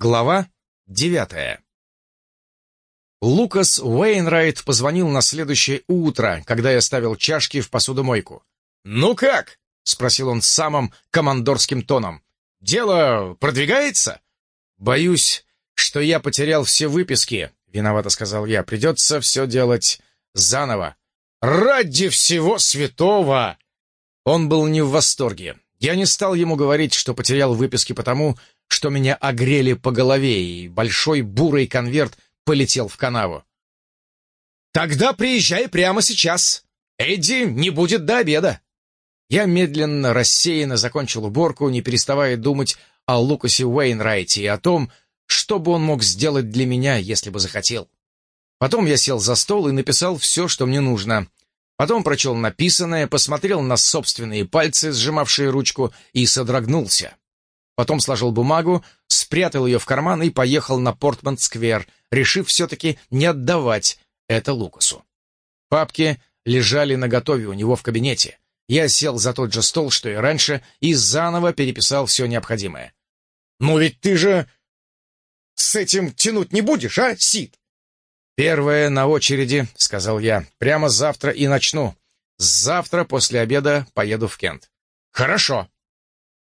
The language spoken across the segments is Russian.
Глава девятая. Лукас Уэйнрайт позвонил на следующее утро, когда я ставил чашки в посудомойку. «Ну как?» — спросил он самым командорским тоном. «Дело продвигается?» «Боюсь, что я потерял все выписки», — виновато сказал я. «Придется все делать заново». «Ради всего святого!» Он был не в восторге. Я не стал ему говорить, что потерял выписки потому, что меня огрели по голове, и большой бурый конверт полетел в канаву. «Тогда приезжай прямо сейчас. Эдди не будет до обеда». Я медленно, рассеянно закончил уборку, не переставая думать о Лукасе Уэйнрайте и о том, что бы он мог сделать для меня, если бы захотел. Потом я сел за стол и написал все, что мне нужно. Потом прочел написанное, посмотрел на собственные пальцы, сжимавшие ручку, и содрогнулся. Потом сложил бумагу, спрятал ее в карман и поехал на Портман-сквер, решив все-таки не отдавать это Лукасу. Папки лежали наготове у него в кабинете. Я сел за тот же стол, что и раньше, и заново переписал все необходимое. «Ну ведь ты же с этим тянуть не будешь, а, Сид?» «Первое на очереди», — сказал я. «Прямо завтра и начну. Завтра после обеда поеду в Кент». «Хорошо»,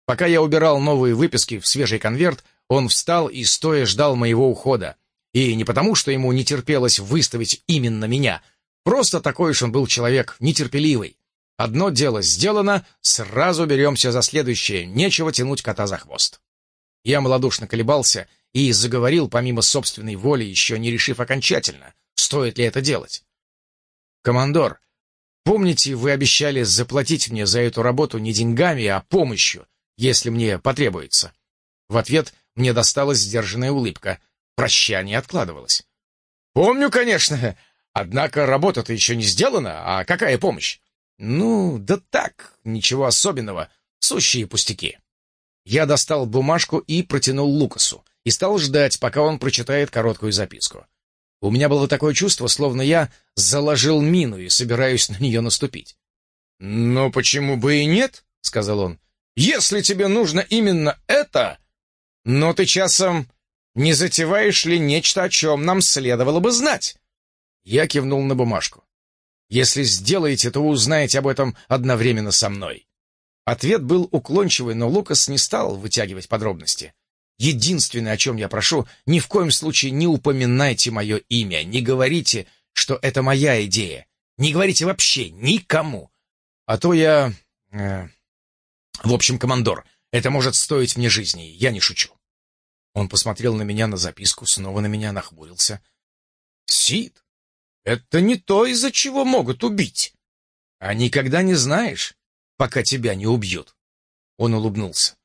Пока я убирал новые выписки в свежий конверт, он встал и стоя ждал моего ухода. И не потому, что ему не терпелось выставить именно меня. Просто такой уж он был человек нетерпеливый. Одно дело сделано, сразу беремся за следующее, нечего тянуть кота за хвост. Я малодушно колебался и заговорил помимо собственной воли, еще не решив окончательно, стоит ли это делать. «Командор, помните, вы обещали заплатить мне за эту работу не деньгами, а помощью, если мне потребуется. В ответ мне досталась сдержанная улыбка. Прощание откладывалось. «Помню, конечно. Однако работа-то еще не сделана, а какая помощь?» «Ну, да так, ничего особенного. Сущие пустяки». Я достал бумажку и протянул Лукасу, и стал ждать, пока он прочитает короткую записку. У меня было такое чувство, словно я заложил мину и собираюсь на нее наступить. «Но почему бы и нет?» — сказал он. Если тебе нужно именно это, но ты часом не затеваешь ли нечто, о чем нам следовало бы знать?» Я кивнул на бумажку. «Если сделаете, то узнаете об этом одновременно со мной». Ответ был уклончивый, но Лукас не стал вытягивать подробности. «Единственное, о чем я прошу, ни в коем случае не упоминайте мое имя, не говорите, что это моя идея, не говорите вообще никому, а то я... Э, в общем, командор, это может стоить мне жизни, я не шучу. Он посмотрел на меня, на записку, снова на меня нахмурился. Сид, это не то, из-за чего могут убить. А никогда не знаешь, пока тебя не убьют. Он улыбнулся.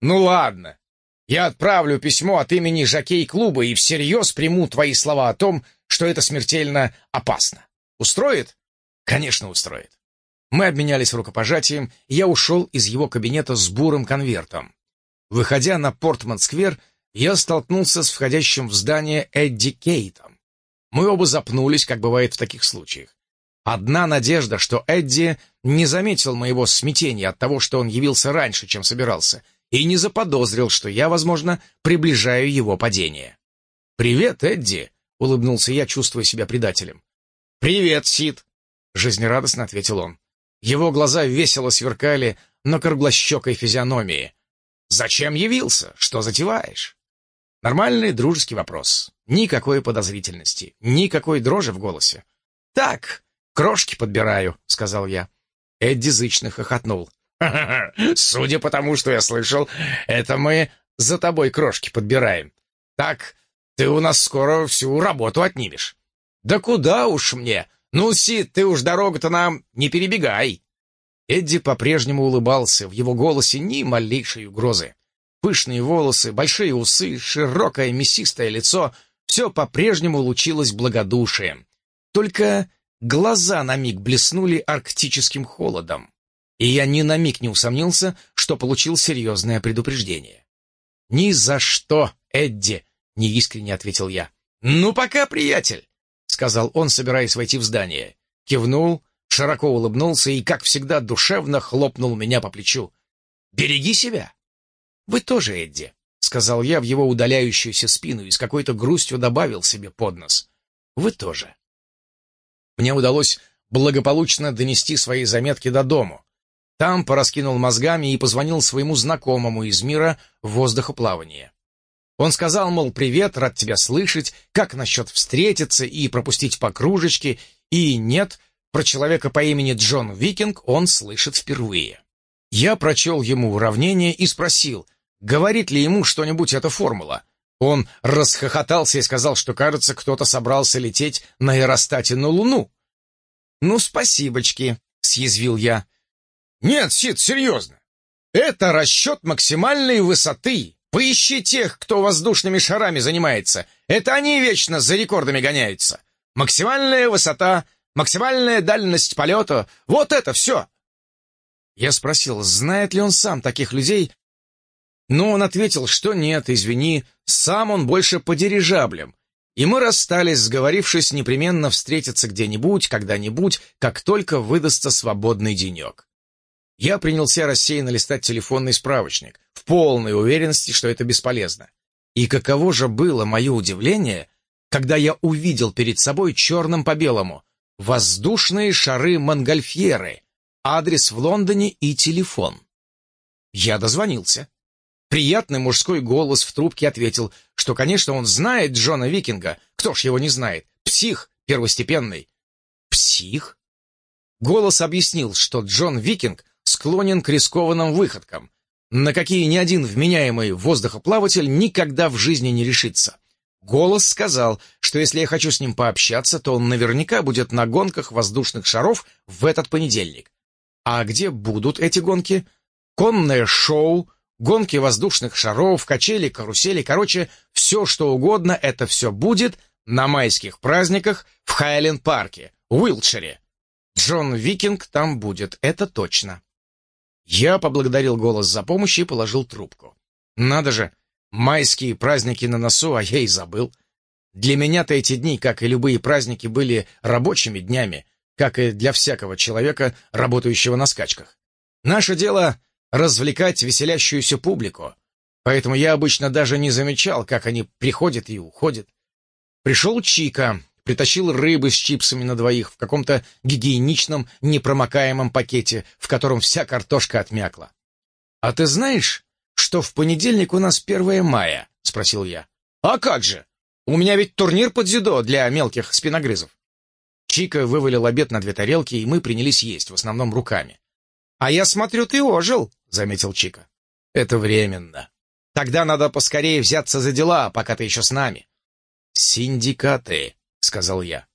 Ну ладно, я отправлю письмо от имени жокей-клуба и всерьез приму твои слова о том, что это смертельно опасно. Устроит? Конечно, устроит. Мы обменялись рукопожатием, и я ушел из его кабинета с бурым конвертом. Выходя на Портман-сквер, я столкнулся с входящим в здание Эдди Кейтом. Мы оба запнулись, как бывает в таких случаях. Одна надежда, что Эдди не заметил моего смятения от того, что он явился раньше, чем собирался, и не заподозрил, что я, возможно, приближаю его падение. «Привет, Эдди!» — улыбнулся я, чувствуя себя предателем. «Привет, Сид!» — жизнерадостно ответил он. Его глаза весело сверкали на круглощекой физиономии. «Зачем явился? Что затеваешь?» Нормальный дружеский вопрос. Никакой подозрительности, никакой дрожи в голосе. «Так, крошки подбираю», — сказал я. Эдди зычно хохотнул. «Ха -ха судя по тому, что я слышал, это мы за тобой крошки подбираем. Так, ты у нас скоро всю работу отнимешь». «Да куда уж мне?» «Ну, Сид, ты уж дорогу-то нам не перебегай!» Эдди по-прежнему улыбался, в его голосе ни малейшей угрозы. Пышные волосы, большие усы, широкое мясистое лицо — все по-прежнему лучилось благодушием. Только глаза на миг блеснули арктическим холодом. И я ни на миг не усомнился, что получил серьезное предупреждение. «Ни за что, Эдди!» — неискренне ответил я. «Ну пока, приятель!» Сказал он, собираясь войти в здание. Кивнул, широко улыбнулся и, как всегда, душевно хлопнул меня по плечу. «Береги себя!» «Вы тоже, Эдди», — сказал я в его удаляющуюся спину и с какой-то грустью добавил себе под нос. Вы тоже. Мне удалось благополучно донести свои заметки до дому. Там пораскинул мозгами и позвонил своему знакомому из мира воздухоплавания. Он сказал, мол, привет, рад тебя слышать, как насчет встретиться и пропустить по кружечке, и нет, про человека по имени Джон Викинг он слышит впервые. Я прочел ему уравнение и спросил, говорит ли ему что-нибудь эта формула. Он расхохотался и сказал, что, кажется, кто-то собрался лететь на аэростате на Луну. «Ну, спасибочки», — съязвил я. «Нет, Сид, серьезно. Это расчет максимальной высоты. Поищи тех, кто воздушными шарами занимается. Это они вечно за рекордами гоняются. Максимальная высота, максимальная дальность полета — вот это все. Я спросил, знает ли он сам таких людей, но он ответил, что нет, извини, сам он больше по дирижаблям. И мы расстались, сговорившись непременно встретиться где-нибудь, когда-нибудь, как только выдастся свободный денек. Я принялся рассеянно листать телефонный справочник, в полной уверенности, что это бесполезно. И каково же было мое удивление, когда я увидел перед собой черным по белому «Воздушные шары Монгольфьеры», адрес в Лондоне и телефон. Я дозвонился. Приятный мужской голос в трубке ответил, что, конечно, он знает Джона Викинга. Кто ж его не знает? Псих первостепенный. Псих? Голос объяснил, что Джон Викинг склонен к рискованным выходкам, на какие ни один вменяемый воздухоплаватель никогда в жизни не решится. Голос сказал, что если я хочу с ним пообщаться, то он наверняка будет на гонках воздушных шаров в этот понедельник. А где будут эти гонки? Конное шоу, гонки воздушных шаров, качели, карусели, короче, все что угодно, это все будет на майских праздниках в Хайленд-парке, Уилтшире. Джон Викинг там будет, это точно. Я поблагодарил голос за помощь и положил трубку. Надо же, майские праздники на носу, а я и забыл. Для меня-то эти дни, как и любые праздники, были рабочими днями, как и для всякого человека, работающего на скачках. Наше дело — развлекать веселящуюся публику, поэтому я обычно даже не замечал, как они приходят и уходят. Пришел Чика, притащил рыбы с чипсами на двоих в каком-то гигиеничном, непромокаемом пакете, в котором вся картошка отмякла. «А ты знаешь, что в понедельник у нас 1 мая?» — спросил я. «А как же? У меня ведь турнир под дзюдо для мелких спиногрызов». Чика вывалил обед на две тарелки, и мы принялись есть, в основном руками. «А я смотрю, ты ожил», — заметил Чика. «Это временно. Тогда надо поскорее взяться за дела, пока ты еще с нами». «Синдикаты», — сказал я.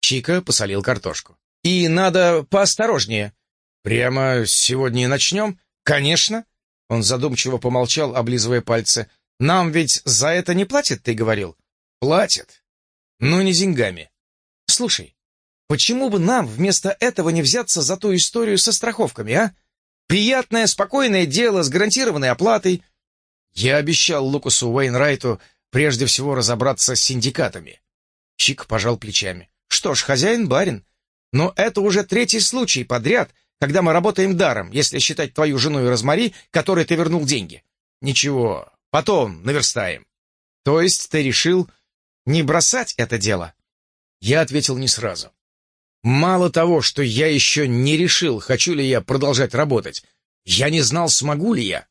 Чика посолил картошку. «И надо поосторожнее». «Прямо сегодня и начнем?» «Конечно». Он задумчиво помолчал, облизывая пальцы. «Нам ведь за это не платят, ты говорил?» «Платят. Но не деньгами. Слушай, Почему бы нам вместо этого не взяться за ту историю со страховками, а? Приятное, спокойное дело с гарантированной оплатой. Я обещал Лукасу Уэйнрайту прежде всего разобраться с синдикатами. Чик пожал плечами. Что ж, хозяин-барин. Но это уже третий случай подряд, когда мы работаем даром, если считать твою жену и Розмари, которой ты вернул деньги. Ничего, потом наверстаем. То есть ты решил не бросать это дело? Я ответил не сразу. Мало того, что я еще не решил, хочу ли я продолжать работать, я не знал, смогу ли я.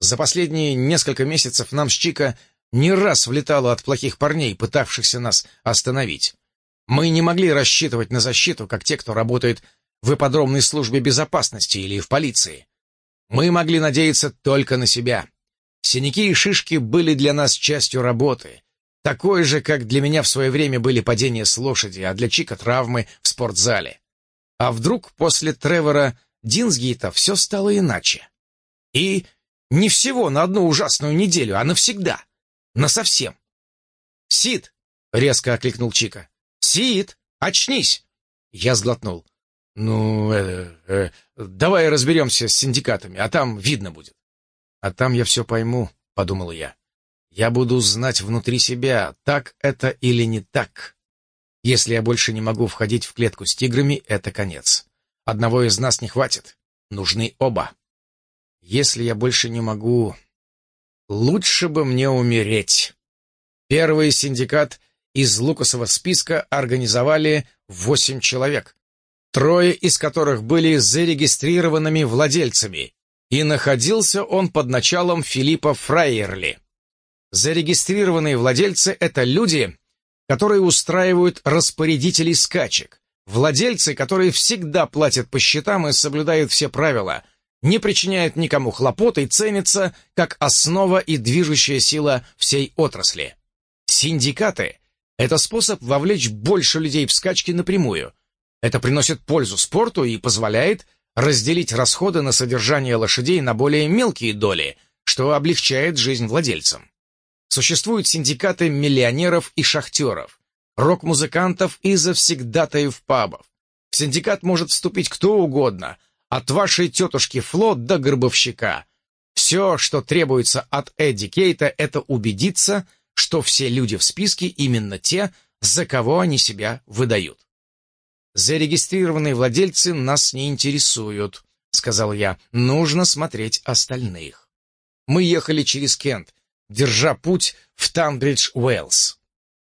За последние несколько месяцев нам с Чика не раз влетало от плохих парней, пытавшихся нас остановить. Мы не могли рассчитывать на защиту, как те, кто работает в ипподромной службе безопасности или в полиции. Мы могли надеяться только на себя. Синяки и шишки были для нас частью работы, такой же, как для меня в свое время были падения с лошади, а для Чика травмы в спортзале. А вдруг после Тревора Динсгейта все стало иначе? И не всего на одну ужасную неделю, а навсегда. Насовсем. «Сид!» — резко окликнул Чика. «Сид! Очнись!» Я сглотнул. «Ну, э, э, давай разберемся с синдикатами, а там видно будет». «А там я все пойму», — подумал я. Я буду знать внутри себя, так это или не так. Если я больше не могу входить в клетку с тиграми, это конец. Одного из нас не хватит. Нужны оба. Если я больше не могу... Лучше бы мне умереть. Первый синдикат из Лукасова списка организовали восемь человек, трое из которых были зарегистрированными владельцами, и находился он под началом Филиппа Фрайерли. Зарегистрированные владельцы — это люди, которые устраивают распорядителей скачек, владельцы, которые всегда платят по счетам и соблюдают все правила, не причиняют никому хлопот и ценятся как основа и движущая сила всей отрасли. Синдикаты — это способ вовлечь больше людей в скачки напрямую. Это приносит пользу спорту и позволяет разделить расходы на содержание лошадей на более мелкие доли, что облегчает жизнь владельцам. Существуют синдикаты миллионеров и шахтеров, рок-музыкантов и завсегдатаев пабов. В синдикат может вступить кто угодно, от вашей тетушки Фло до гробовщика. Все, что требуется от Эдди Кейта, это убедиться, что все люди в списке именно те, за кого они себя выдают. «Зарегистрированные владельцы нас не интересуют», — сказал я. «Нужно смотреть остальных». Мы ехали через Кент, держа путь в Танбридж, Уэллс.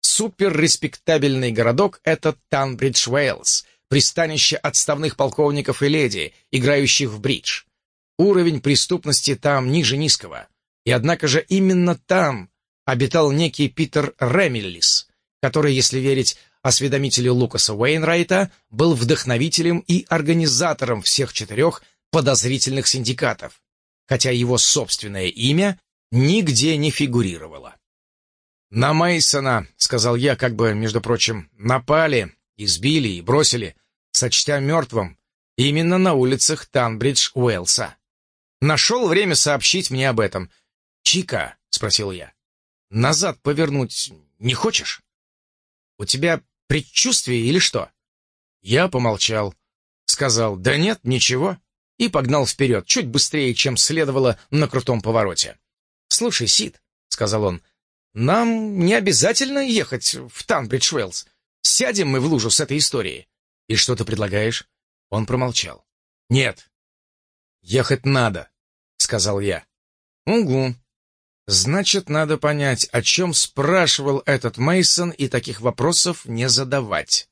Суперреспектабельный городок — это Танбридж, Уэллс, пристанище отставных полковников и леди, играющих в бридж. Уровень преступности там ниже низкого. И однако же именно там обитал некий Питер Ремиллис, который, если верить осведомителю Лукаса Уэйнрайта, был вдохновителем и организатором всех четырех подозрительных синдикатов, хотя его собственное имя нигде не фигурировало. «На Мейсона, сказал я, как бы, между прочим, напали, избили и бросили, сочтя мертвым, именно на улицах Танбридж Уэлса. Нашел время сообщить мне об этом. «Чика», — спросил я, — «назад повернуть не хочешь? У тебя предчувствие или что?» Я помолчал, сказал «да нет, ничего», и погнал вперед, чуть быстрее, чем следовало на крутом повороте. «Слушай, Сид», — сказал он, — «нам не обязательно ехать в Танбридж Уэллс. Сядем мы в лужу с этой историей». «И что ты предлагаешь?» Он промолчал. «Нет, ехать надо», — сказал я. «Угу. Значит, надо понять, о чем спрашивал этот Мейсон и таких вопросов не задавать».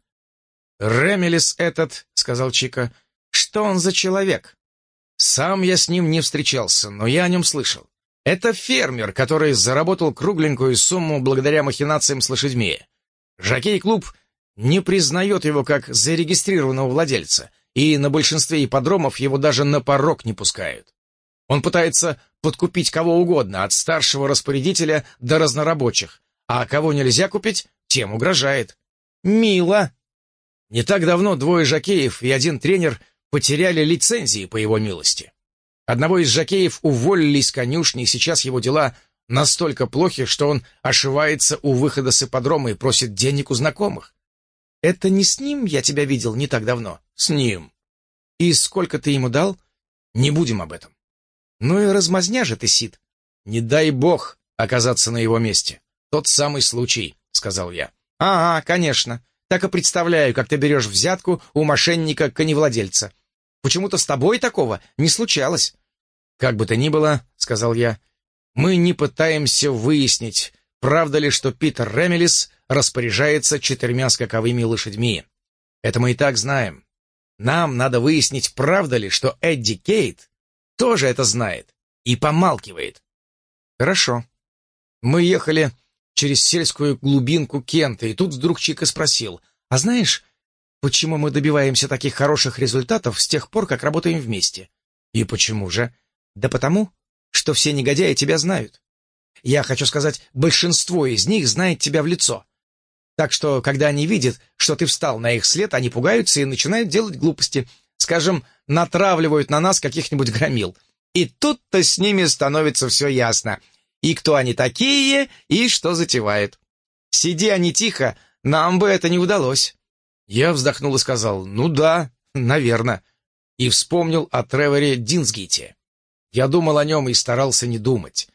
«Ремелис этот», — сказал Чика, — «что он за человек?» «Сам я с ним не встречался, но я о нем слышал. Это фермер, который заработал кругленькую сумму благодаря махинациям с лошадьми. Жокей-клуб не признает его как зарегистрированного владельца, и на большинстве ипподромов его даже на порог не пускают. Он пытается подкупить кого угодно, от старшего распорядителя до разнорабочих, а кого нельзя купить, тем угрожает. Мило. Не так давно двое жокеев и один тренер потеряли лицензии по его милости. Одного из жокеев уволили из конюшни, и сейчас его дела настолько плохи, что он ошивается у выхода с ипподрома и просит денег у знакомых. Это не с ним я тебя видел не так давно? С ним. И сколько ты ему дал? Не будем об этом. Ну и размазня же ты, Сид. Не дай бог оказаться на его месте. Тот самый случай, сказал я. Ага, конечно. Так и представляю, как ты берешь взятку у мошенника-коневладельца. Почему-то с тобой такого не случалось. «Как бы то ни было», — сказал я, — «мы не пытаемся выяснить, правда ли, что Питер Ремелис распоряжается четырьмя скаковыми лошадьми. Это мы и так знаем. Нам надо выяснить, правда ли, что Эдди Кейт тоже это знает и помалкивает». «Хорошо». Мы ехали через сельскую глубинку Кента, и тут вдруг Чика спросил, «А знаешь, почему мы добиваемся таких хороших результатов с тех пор, как работаем вместе?» «И почему же?» Да потому, что все негодяи тебя знают. Я хочу сказать, большинство из них знает тебя в лицо. Так что, когда они видят, что ты встал на их след, они пугаются и начинают делать глупости. Скажем, натравливают на нас каких-нибудь громил. И тут-то с ними становится все ясно. И кто они такие, и что затевают. Сиди они тихо, нам бы это не удалось. Я вздохнул и сказал, ну да, наверное. И вспомнил о Треворе Динсгите. Я думал о нем и старался не думать.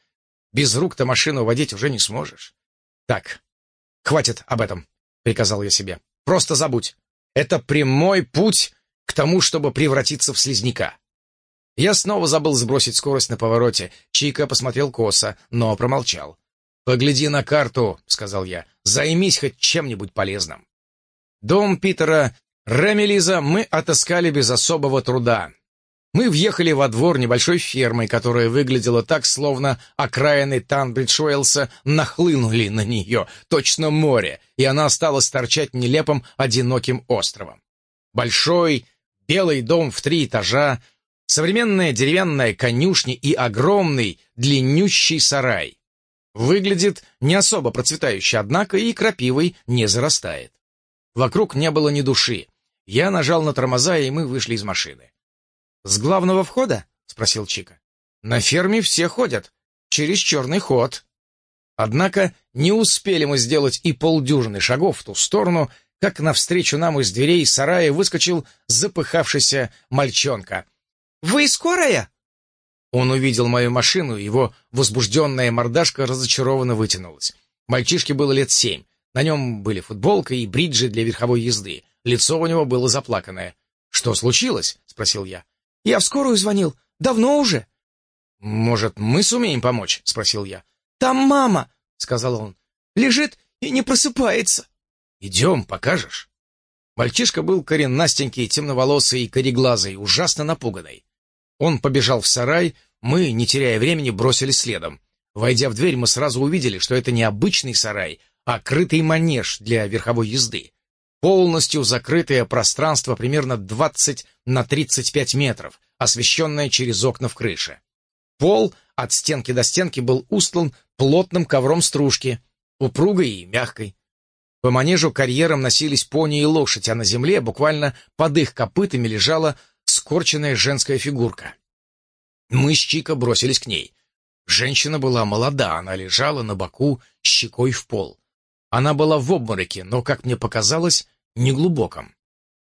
Без рук-то машину водить уже не сможешь. Так, хватит об этом, приказал я себе. Просто забудь. Это прямой путь к тому, чтобы превратиться в слизняка. Я снова забыл сбросить скорость на повороте. Чика посмотрел косо, но промолчал. «Погляди на карту», — сказал я. «Займись хоть чем-нибудь полезным». Дом Питера Ремелиза мы отыскали без особого труда. Мы въехали во двор небольшой фермы, которая выглядела так, словно окраины Танбридж-Уэллса нахлынули на нее, точно море, и она стала торчать нелепым одиноким островом. Большой белый дом в три этажа, современная деревянная конюшня и огромный длиннющий сарай. Выглядит не особо процветающе, однако и крапивой не зарастает. Вокруг не было ни души. Я нажал на тормоза, и мы вышли из машины. «С главного входа?» — спросил Чика. «На ферме все ходят. Через черный ход». Однако не успели мы сделать и полдюжины шагов в ту сторону, как навстречу нам из дверей сарая выскочил запыхавшийся мальчонка. «Вы скорая?» Он увидел мою машину, его возбужденная мордашка разочарованно вытянулась. Мальчишке было лет семь. На нем были футболка и бриджи для верховой езды. Лицо у него было заплаканное. «Что случилось?» — спросил я. Я в скорую звонил. Давно уже. Может, мы сумеем помочь? Спросил я. Там мама, сказал он. Лежит и не просыпается. Идем, покажешь. Мальчишка был коренастенький, темноволосый и кореглазый, ужасно напуганный. Он побежал в сарай, мы, не теряя времени, бросились следом. Войдя в дверь, мы сразу увидели, что это не обычный сарай, а крытый манеж для верховой езды полностью закрытое пространство примерно 20 на 35 метров, освещенное через окна в крыше. Пол от стенки до стенки был устлан плотным ковром стружки, упругой и мягкой. По манежу карьером носились пони и лошадь, а на земле, буквально под их копытами, лежала скорченная женская фигурка. Мы с Чика бросились к ней. Женщина была молода, она лежала на боку, щекой в пол. Она была в обмороке, но, как мне показалось, неглубоком.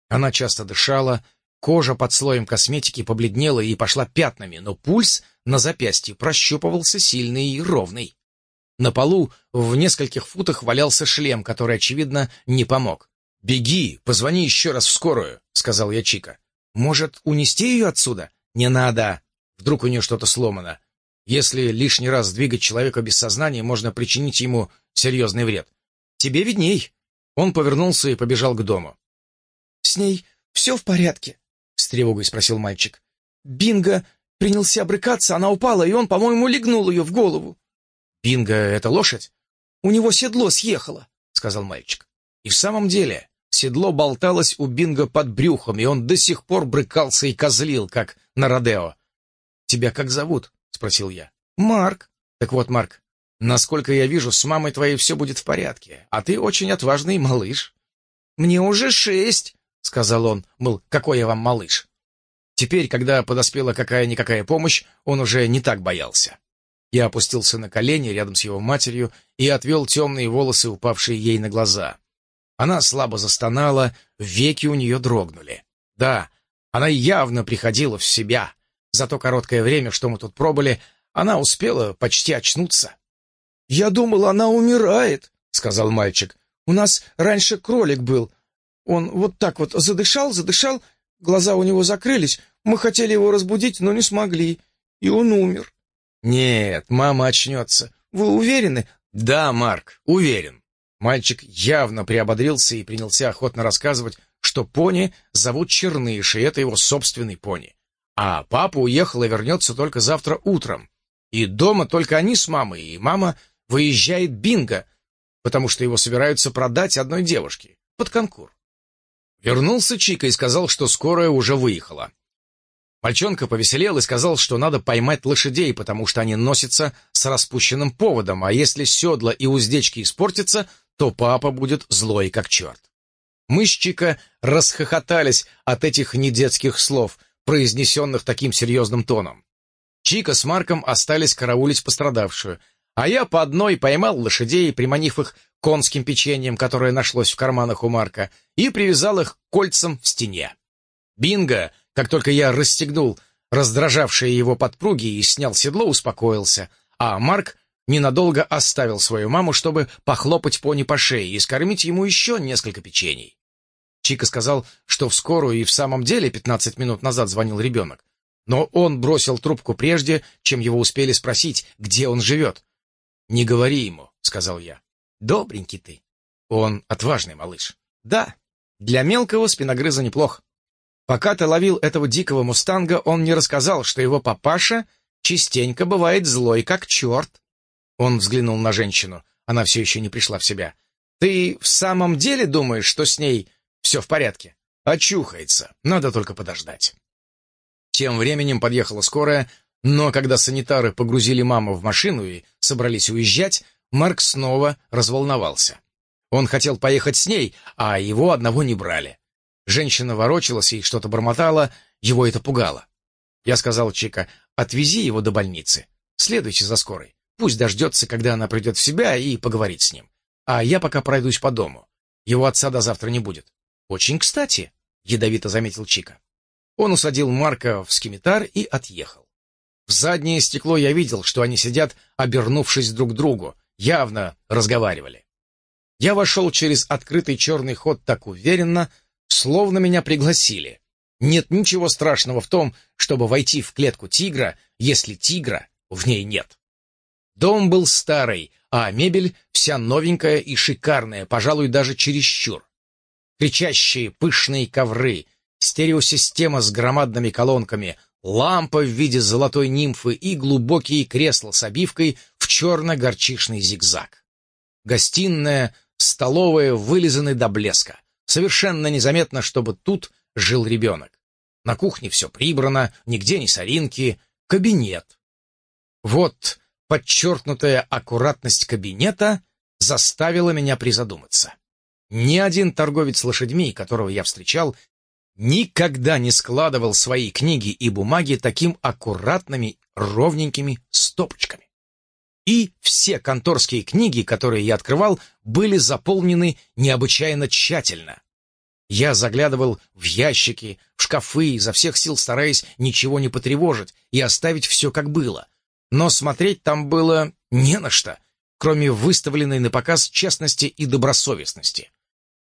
Она часто дышала, кожа под слоем косметики побледнела и пошла пятнами, но пульс на запястье прощупывался сильный и ровный. На полу в нескольких футах валялся шлем, который, очевидно, не помог. «Беги, позвони еще раз в скорую», — сказал я Чика. «Может, унести ее отсюда?» «Не надо. Вдруг у нее что-то сломано. Если лишний раз двигать человека без сознания, можно причинить ему серьезный вред. Тебе видней». Он повернулся и побежал к дому. «С ней все в порядке?» — с тревогой спросил мальчик. «Бинго принялся брыкаться, она упала, и он, по-моему, легнул ее в голову». «Бинго — это лошадь?» «У него седло съехало», — сказал мальчик. И в самом деле седло болталось у Бинго под брюхом, и он до сих пор брыкался и козлил, как на Родео. «Тебя как зовут?» — спросил я. «Марк». «Так вот, Марк, Насколько я вижу, с мамой твоей все будет в порядке, а ты очень отважный малыш. Мне уже шесть, сказал он, мол, какой я вам малыш. Теперь, когда подоспела какая-никакая помощь, он уже не так боялся. Я опустился на колени рядом с его матерью и отвел темные волосы, упавшие ей на глаза. Она слабо застонала, веки у нее дрогнули. Да, она явно приходила в себя. За то короткое время, что мы тут пробыли, она успела почти очнуться. «Я думал, она умирает», — сказал мальчик. «У нас раньше кролик был. Он вот так вот задышал, задышал, глаза у него закрылись. Мы хотели его разбудить, но не смогли, и он умер». «Нет, мама очнется. Вы уверены?» «Да, Марк, уверен». Мальчик явно приободрился и принялся охотно рассказывать, что пони зовут Черныш, и это его собственный пони. А папа уехал и вернется только завтра утром. И дома только они с мамой, и мама выезжает Бинго, потому что его собираются продать одной девушке под конкур. Вернулся Чика и сказал, что скорая уже выехала. Мальчонка повеселел и сказал, что надо поймать лошадей, потому что они носятся с распущенным поводом, а если седла и уздечки испортятся, то папа будет злой как черт. Мы с Чика расхохотались от этих недетских слов, произнесенных таким серьезным тоном. Чика с Марком остались караулить пострадавшую, а я по одной поймал лошадей, приманив их конским печеньем, которое нашлось в карманах у Марка, и привязал их кольцам в стене. Бинго, как только я расстегнул раздражавшие его подпруги и снял седло, успокоился, а Марк ненадолго оставил свою маму, чтобы похлопать пони по шее и скормить ему еще несколько печений. Чика сказал, что в скорую и в самом деле 15 минут назад звонил ребенок. Но он бросил трубку прежде, чем его успели спросить, где он живет. «Не говори ему», — сказал я. «Добренький ты». Он отважный малыш. «Да, для мелкого спиногрыза неплох. Пока ты ловил этого дикого мустанга, он не рассказал, что его папаша частенько бывает злой, как черт». Он взглянул на женщину. Она все еще не пришла в себя. «Ты в самом деле думаешь, что с ней все в порядке?» «Очухается. Надо только подождать». Тем временем подъехала скорая, но когда санитары погрузили маму в машину и собрались уезжать, Марк снова разволновался. Он хотел поехать с ней, а его одного не брали. Женщина ворочалась и что-то бормотала, его это пугало. Я сказал Чика, отвези его до больницы, следуйте за скорой. Пусть дождется, когда она придет в себя, и поговорит с ним. А я пока пройдусь по дому. Его отца до завтра не будет. Очень кстати, ядовито заметил Чика. Он усадил Марка в скимитар и отъехал. В заднее стекло я видел, что они сидят, обернувшись друг к другу, явно разговаривали. Я вошел через открытый черный ход так уверенно, словно меня пригласили. Нет ничего страшного в том, чтобы войти в клетку тигра, если тигра в ней нет. Дом был старый, а мебель вся новенькая и шикарная, пожалуй, даже чересчур. Кричащие пышные ковры — стереосистема с громадными колонками, лампа в виде золотой нимфы и глубокие кресла с обивкой в черно-горчишный зигзаг. Гостиная, столовая вылизаны до блеска. Совершенно незаметно, чтобы тут жил ребенок. На кухне все прибрано, нигде не соринки. Кабинет. Вот подчеркнутая аккуратность кабинета заставила меня призадуматься. Ни один торговец лошадьми, которого я встречал, никогда не складывал свои книги и бумаги таким аккуратными, ровненькими стопочками. И все конторские книги, которые я открывал, были заполнены необычайно тщательно. Я заглядывал в ящики, в шкафы, изо всех сил стараясь ничего не потревожить и оставить все как было. Но смотреть там было не на что, кроме выставленной на показ честности и добросовестности.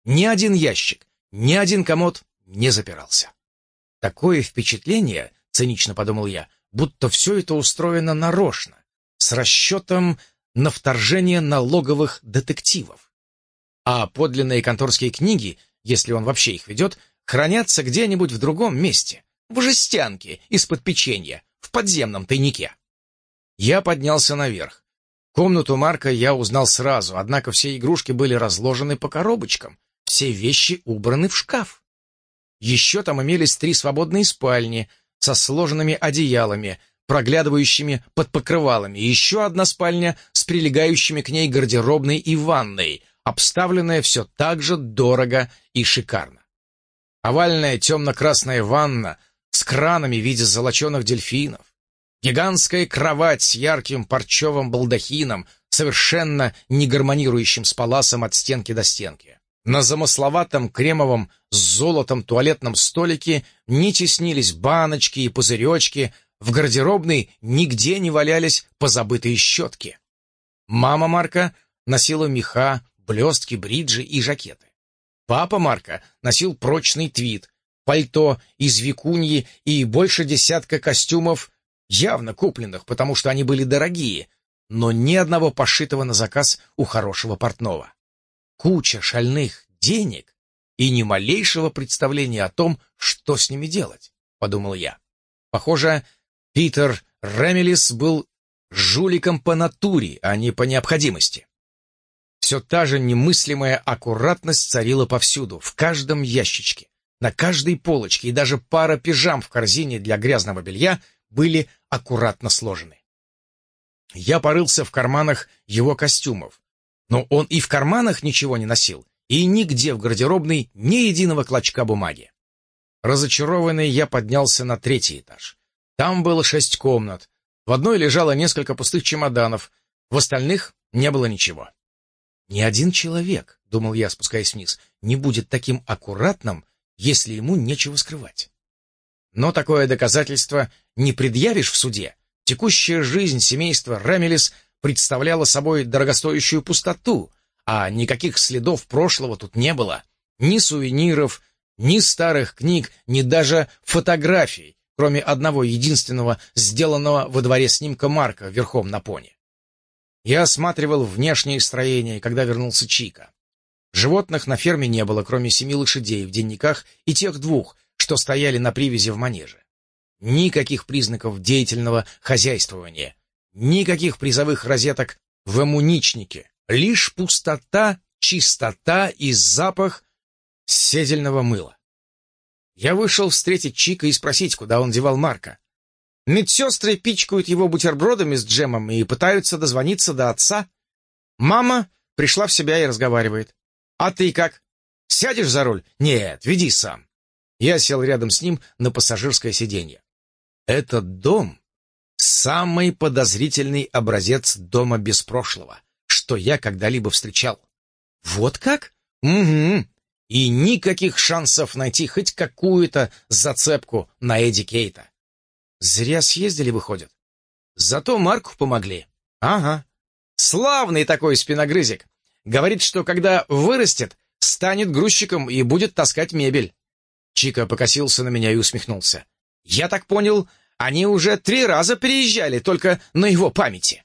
Ни один ящик, ни один комод не запирался. Такое впечатление, цинично подумал я, будто все это устроено нарочно, с расчетом на вторжение налоговых детективов. А подлинные конторские книги, если он вообще их ведет, хранятся где-нибудь в другом месте, в жестянке из-под печенья, в подземном тайнике. Я поднялся наверх. Комнату Марка я узнал сразу, однако все игрушки были разложены по коробочкам, все вещи убраны в шкаф. Еще там имелись три свободные спальни со сложенными одеялами, проглядывающими под покрывалами, еще одна спальня с прилегающими к ней гардеробной и ванной, обставленная все так же дорого и шикарно. Овальная темно-красная ванна с кранами в виде золоченых дельфинов, гигантская кровать с ярким парчевым балдахином, совершенно не гармонирующим с паласом от стенки до стенки. На замысловатом кремовом с золотом туалетном столике не теснились баночки и пузыречки, в гардеробной нигде не валялись позабытые щетки. Мама Марка носила меха, блестки, бриджи и жакеты. Папа Марка носил прочный твит, пальто из викуньи и больше десятка костюмов, явно купленных, потому что они были дорогие, но ни одного пошитого на заказ у хорошего портного куча шальных денег и ни малейшего представления о том, что с ними делать, — подумал я. Похоже, Питер Ремелис был жуликом по натуре, а не по необходимости. Все та же немыслимая аккуратность царила повсюду, в каждом ящичке, на каждой полочке, и даже пара пижам в корзине для грязного белья были аккуратно сложены. Я порылся в карманах его костюмов, но он и в карманах ничего не носил, и нигде в гардеробной ни единого клочка бумаги. Разочарованный я поднялся на третий этаж. Там было шесть комнат. В одной лежало несколько пустых чемоданов, в остальных не было ничего. Ни один человек, — думал я, спускаясь вниз, — не будет таким аккуратным, если ему нечего скрывать. Но такое доказательство не предъявишь в суде. Текущая жизнь семейства Рамелис представляла собой дорогостоящую пустоту, а никаких следов прошлого тут не было. Ни сувениров, ни старых книг, ни даже фотографий, кроме одного единственного, сделанного во дворе снимка Марка верхом на пони. Я осматривал внешнее строение, когда вернулся Чика. Животных на ферме не было, кроме семи лошадей в денниках и тех двух, что стояли на привязи в манеже. Никаких признаков деятельного хозяйствования, никаких призовых розеток в эмуничнике, лишь пустота, чистота и запах седельного мыла. Я вышел встретить Чика и спросить, куда он девал Марка. Медсестры пичкают его бутербродами с джемом и пытаются дозвониться до отца. Мама пришла в себя и разговаривает. «А ты как? Сядешь за руль?» «Нет, веди сам». Я сел рядом с ним на пассажирское сиденье. Этот дом — самый подозрительный образец дома без прошлого, что я когда-либо встречал. Вот как? Угу. И никаких шансов найти хоть какую-то зацепку на Эдди Кейта. Зря съездили, выходит. Зато Марку помогли. Ага. Славный такой спиногрызик. Говорит, что когда вырастет, станет грузчиком и будет таскать мебель. Чика покосился на меня и усмехнулся. Я так понял, они уже три раза приезжали, только на его памяти.